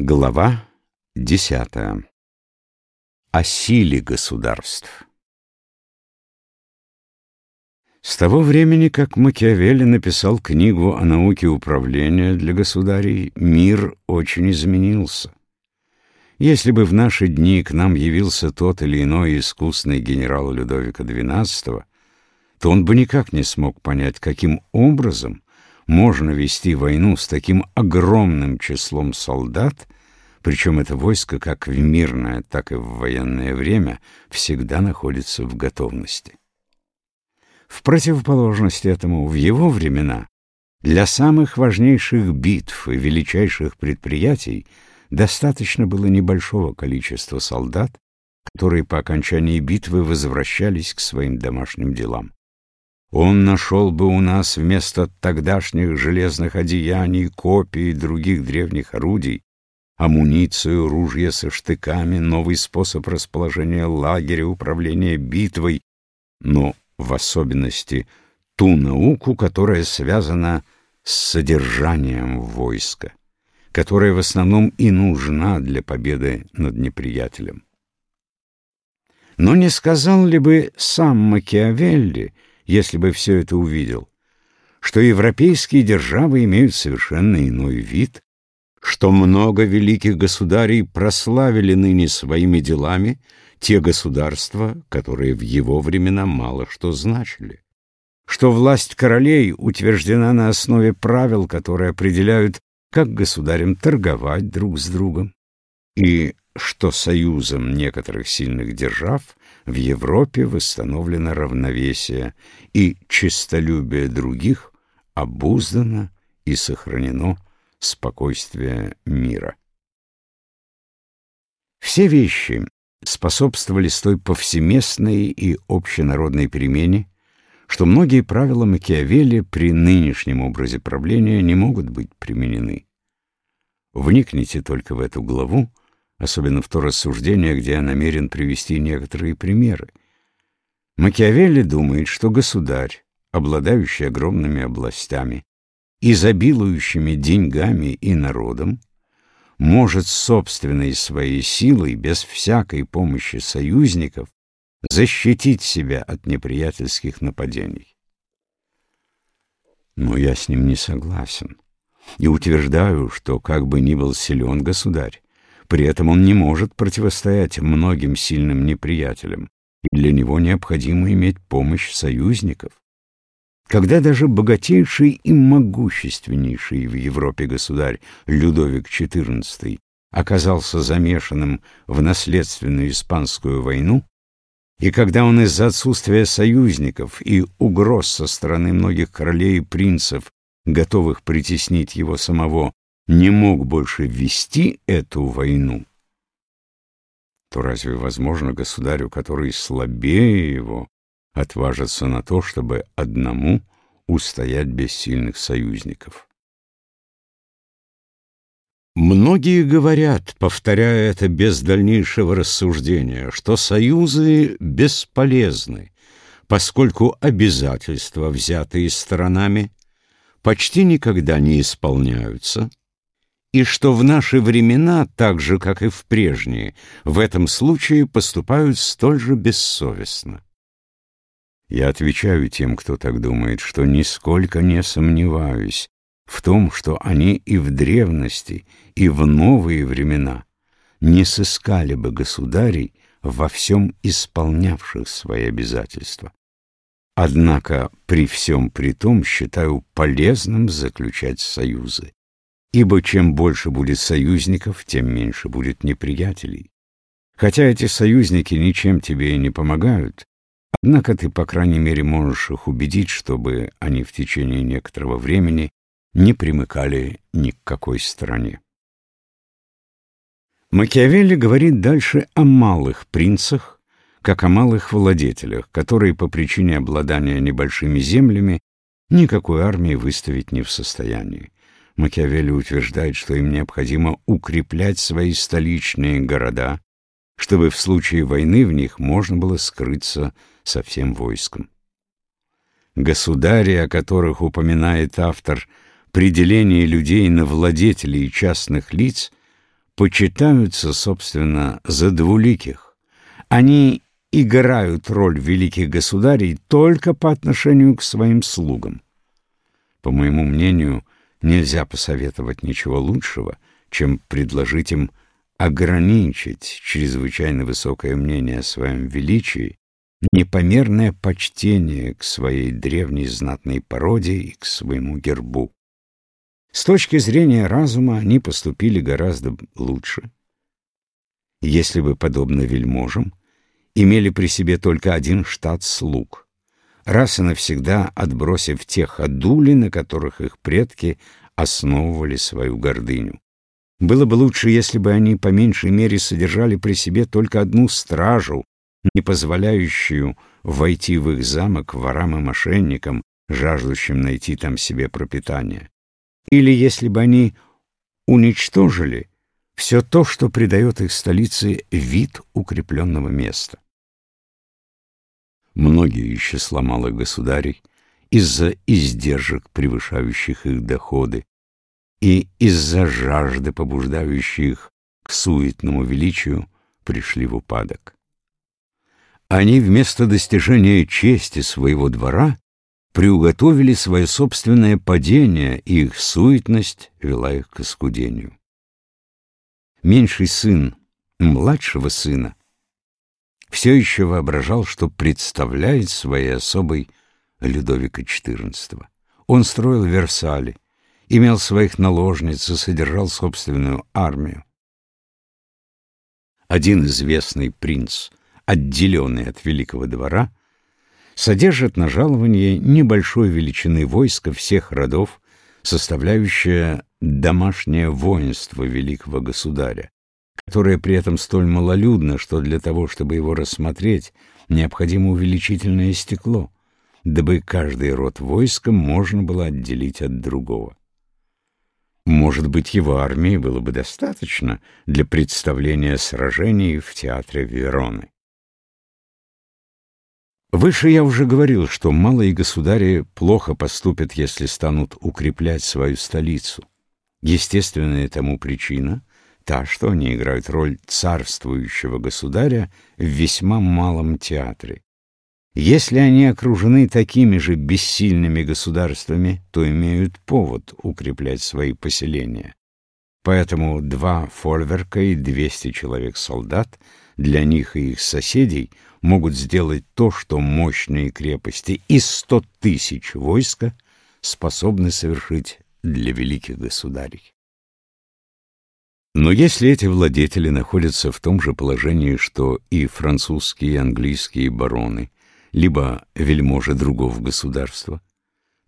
Глава десятая. О силе государств. С того времени, как Макиавелли написал книгу о науке управления для государей, мир очень изменился. Если бы в наши дни к нам явился тот или иной искусный генерал Людовика XII, то он бы никак не смог понять, каким образом можно вести войну с таким огромным числом солдат, причем это войско как в мирное, так и в военное время всегда находится в готовности. В противоположность этому, в его времена для самых важнейших битв и величайших предприятий достаточно было небольшого количества солдат, которые по окончании битвы возвращались к своим домашним делам. Он нашел бы у нас вместо тогдашних железных одеяний, копий и других древних орудий амуницию, ружья со штыками, новый способ расположения лагеря, управления битвой, но в особенности ту науку, которая связана с содержанием войска, которая в основном и нужна для победы над неприятелем. Но не сказал ли бы сам Макиавелли, если бы все это увидел, что европейские державы имеют совершенно иной вид, что много великих государей прославили ныне своими делами те государства, которые в его времена мало что значили, что власть королей утверждена на основе правил, которые определяют, как государям торговать друг с другом, и что союзом некоторых сильных держав в Европе восстановлено равновесие, и честолюбие других обуздано и сохранено спокойствие мира. Все вещи способствовали той повсеместной и общенародной перемене, что многие правила Макиавелли при нынешнем образе правления не могут быть применены. Вникните только в эту главу, особенно в то рассуждение, где я намерен привести некоторые примеры. Макиавелли думает, что государь, обладающий огромными областями, изобилующими деньгами и народом, может собственной своей силой, без всякой помощи союзников, защитить себя от неприятельских нападений. Но я с ним не согласен и утверждаю, что как бы ни был силен государь, при этом он не может противостоять многим сильным неприятелям, и для него необходимо иметь помощь союзников. Когда даже богатейший и могущественнейший в Европе государь Людовик XIV оказался замешанным в наследственную испанскую войну, и когда он из-за отсутствия союзников и угроз со стороны многих королей и принцев, готовых притеснить его самого, не мог больше вести эту войну, то разве возможно государю, который слабее его, отважиться на то, чтобы одному устоять без сильных союзников. Многие говорят, повторяя это без дальнейшего рассуждения, что союзы бесполезны, поскольку обязательства, взятые сторонами, почти никогда не исполняются, и что в наши времена, так же, как и в прежние, в этом случае поступают столь же бессовестно. Я отвечаю тем, кто так думает, что нисколько не сомневаюсь в том, что они и в древности, и в новые времена не сыскали бы государей во всем исполнявших свои обязательства. Однако при всем при том считаю полезным заключать союзы, ибо чем больше будет союзников, тем меньше будет неприятелей. Хотя эти союзники ничем тебе и не помогают, Однако ты, по крайней мере, можешь их убедить, чтобы они в течение некоторого времени не примыкали ни к какой стороне. Макиавелли говорит дальше о малых принцах, как о малых владетелях, которые по причине обладания небольшими землями никакой армии выставить не в состоянии. Макиавелли утверждает, что им необходимо укреплять свои столичные города, чтобы в случае войны в них можно было скрыться со всем войском. Государи, о которых упоминает автор, при делении людей на владетелей и частных лиц почитаются, собственно, за двуликих. Они играют роль великих государей только по отношению к своим слугам. По моему мнению, нельзя посоветовать ничего лучшего, чем предложить им ограничить чрезвычайно высокое мнение о своем величии, непомерное почтение к своей древней знатной породе и к своему гербу. С точки зрения разума они поступили гораздо лучше. Если бы, подобно вельможам, имели при себе только один штат слуг, раз и навсегда отбросив те ходули, на которых их предки основывали свою гордыню. Было бы лучше, если бы они по меньшей мере содержали при себе только одну стражу, не позволяющую войти в их замок ворам и мошенникам, жаждущим найти там себе пропитание. Или если бы они уничтожили все то, что придает их столице вид укрепленного места. Многие числа малых государей из-за издержек, превышающих их доходы, и из-за жажды, побуждающей их к суетному величию, пришли в упадок. Они вместо достижения чести своего двора приуготовили свое собственное падение, и их суетность вела их к оскудению. Меньший сын младшего сына все еще воображал, что представляет своей особой Людовика XIV. Он строил Версали, имел своих наложниц и содержал собственную армию. Один известный принц, отделенный от великого двора, содержит на жалование небольшой величины войска всех родов, составляющее домашнее воинство великого государя, которое при этом столь малолюдно, что для того, чтобы его рассмотреть, необходимо увеличительное стекло, дабы каждый род войска можно было отделить от другого. Может быть, его армии было бы достаточно для представления сражений в театре Вероны. Выше я уже говорил, что малые государи плохо поступят, если станут укреплять свою столицу. Естественная тому причина — та, что они играют роль царствующего государя в весьма малом театре. Если они окружены такими же бессильными государствами, то имеют повод укреплять свои поселения. Поэтому два фольверка и 200 человек-солдат для них и их соседей могут сделать то, что мощные крепости и 100 тысяч войска способны совершить для великих государей. Но если эти владетели находятся в том же положении, что и французские и английские бароны, либо вельможи другого государства,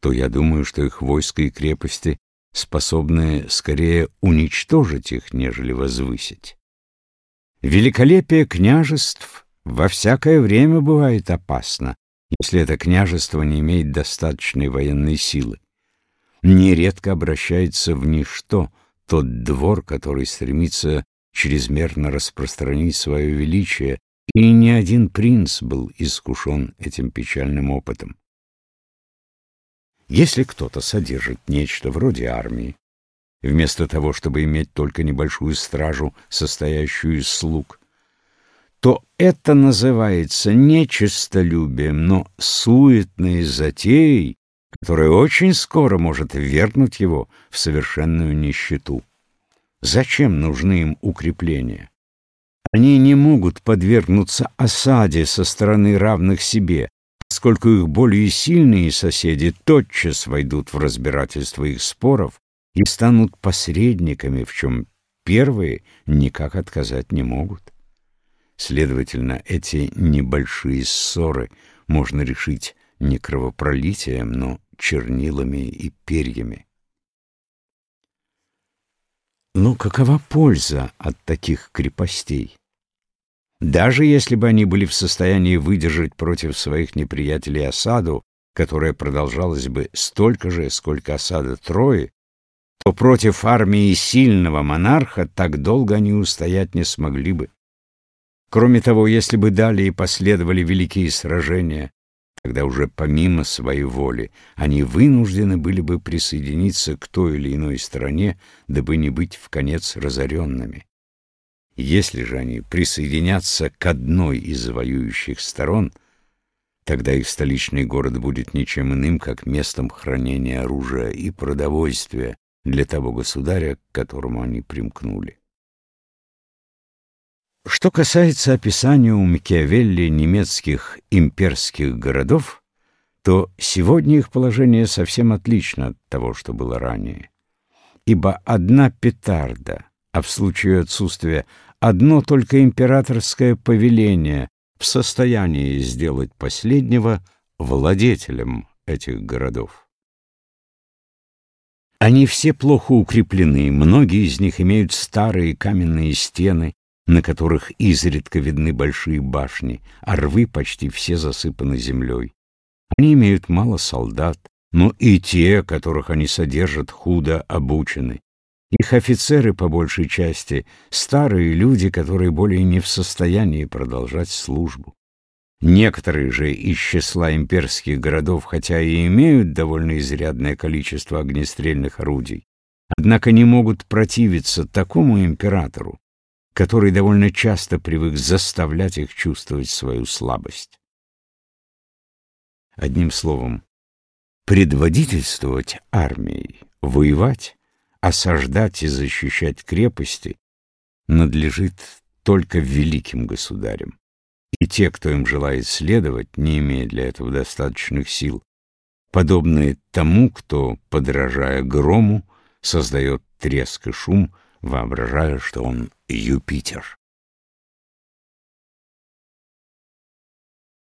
то я думаю, что их войска и крепости способны скорее уничтожить их, нежели возвысить. Великолепие княжеств во всякое время бывает опасно, если это княжество не имеет достаточной военной силы. Нередко обращается в ничто тот двор, который стремится чрезмерно распространить свое величие, и ни один принц был искушен этим печальным опытом. Если кто-то содержит нечто вроде армии, вместо того, чтобы иметь только небольшую стражу, состоящую из слуг, то это называется не честолюбием, но суетной затеей, которая очень скоро может вернуть его в совершенную нищету. Зачем нужны им укрепления? Они не могут подвергнуться осаде со стороны равных себе, поскольку их более сильные соседи тотчас войдут в разбирательство их споров и станут посредниками, в чем первые никак отказать не могут. Следовательно, эти небольшие ссоры можно решить не кровопролитием, но чернилами и перьями. Но какова польза от таких крепостей? Даже если бы они были в состоянии выдержать против своих неприятелей осаду, которая продолжалась бы столько же, сколько осада Трои, то против армии сильного монарха так долго они устоять не смогли бы. Кроме того, если бы далее последовали великие сражения, тогда уже помимо своей воли они вынуждены были бы присоединиться к той или иной стране, дабы не быть в конец разоренными. Если же они присоединятся к одной из воюющих сторон, тогда их столичный город будет ничем иным, как местом хранения оружия и продовольствия для того государя, к которому они примкнули. Что касается описания у Макиавелли немецких имперских городов, то сегодня их положение совсем отлично от того, что было ранее. Ибо одна петарда, а в случае отсутствия одно только императорское повеление в состоянии сделать последнего владетелем этих городов. Они все плохо укреплены, многие из них имеют старые каменные стены, на которых изредка видны большие башни, а рвы почти все засыпаны землей. Они имеют мало солдат, но и те, которых они содержат, худо обучены. Их офицеры, по большей части, старые люди, которые более не в состоянии продолжать службу. Некоторые же из числа имперских городов, хотя и имеют довольно изрядное количество огнестрельных орудий, однако не могут противиться такому императору, который довольно часто привык заставлять их чувствовать свою слабость. Одним словом, предводительствовать армией, воевать, осаждать и защищать крепости надлежит только великим государям. И те, кто им желает следовать, не имея для этого достаточных сил, подобные тому, кто, подражая грому, создает треск и шум, воображая, что он Юпитер.